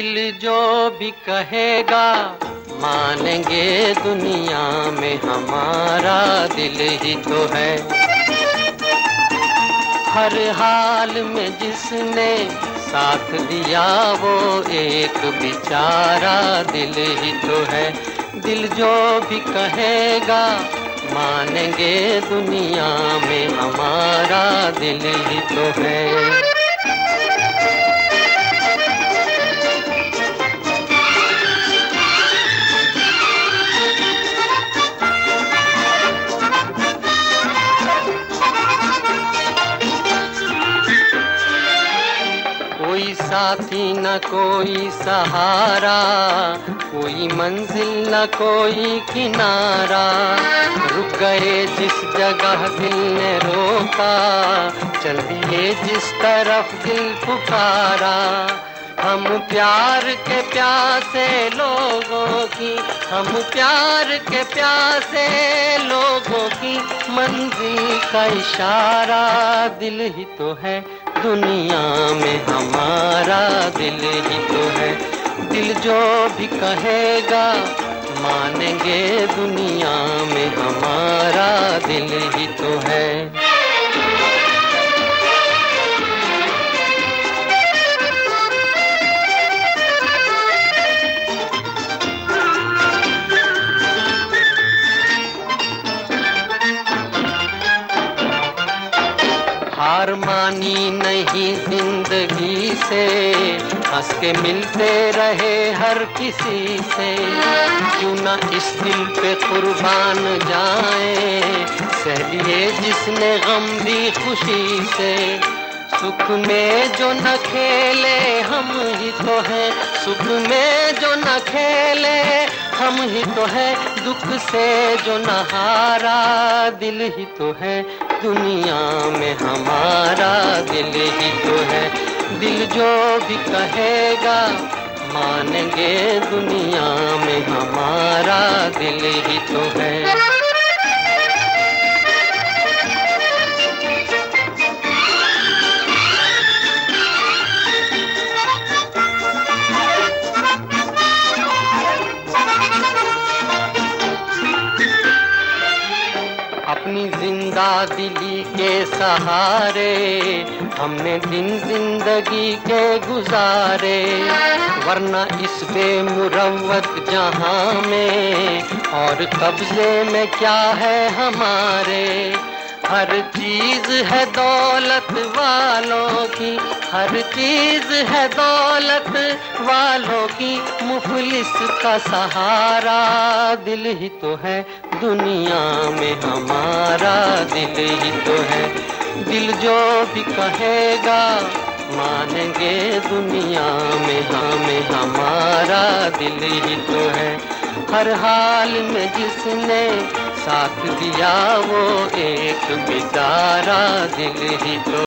दिल जो भी कहेगा, मानेंगे दुनिया में हमारा दिल ही तो है। हर हाल में जिसने साथ दिया, वो एक बेचारा दिल ही तो है। दिल जो भी कहेगा, मानेंगे दुनिया में हमारा दिल ही तो है। साथी न कोई सहारा, कोई मंजिल न कोई किनारा। रुक गए जिस जगह दिल ने रोका, चल दिए जिस तरफ़ दिल पुकारा। हम प्यार के प्यासे लोगों की, हम प्यार के प्यासे लोगों की। मंजिल का इशारा दिल ही तो है, दुनिया में हमारा दिल ही तो है। दिल जो भी कहेगा, मानेंगे दुनिया में हमारा दिल ही तो है। हार मानी नहीं ज़िंदगी से। हंस के मिलते रहे हर किसी से। क्यों ना इस दिल पे कुर्बान जाए। सहलिए जिसने गम दी खुशी से। सुख में जो न खेले हम ही तो हैं। सुख में जो न खेले हम ही तो है। दुख से जो न हारा दिल ही तो है। दुनिया में हमारा दिल ही तो है। दिल जो भी कहेगा, मानेंगे दुनिया में हमारा दिल ही तो है। अपनी ज़िंदा दिली के सहारे, हमने दिन ज़िंदगी के गुजारे। वरना इस बेमुरवत जहाँ में और कब्जे में क्या है हमारे? हर चीज़ है दौलत वालों की, हर चीज़ है दौलत वालों की, मुफलिस का सहारा दिल ही तो है, दुनिया में हमारा दिल ही तो है। दिल जो भी कहेगा, मानेंगे दुनिया में हमें, हमारा दिल ही तो है। हर हाल में जिसने साथ दिया वो एक बेचारा दिल ही तो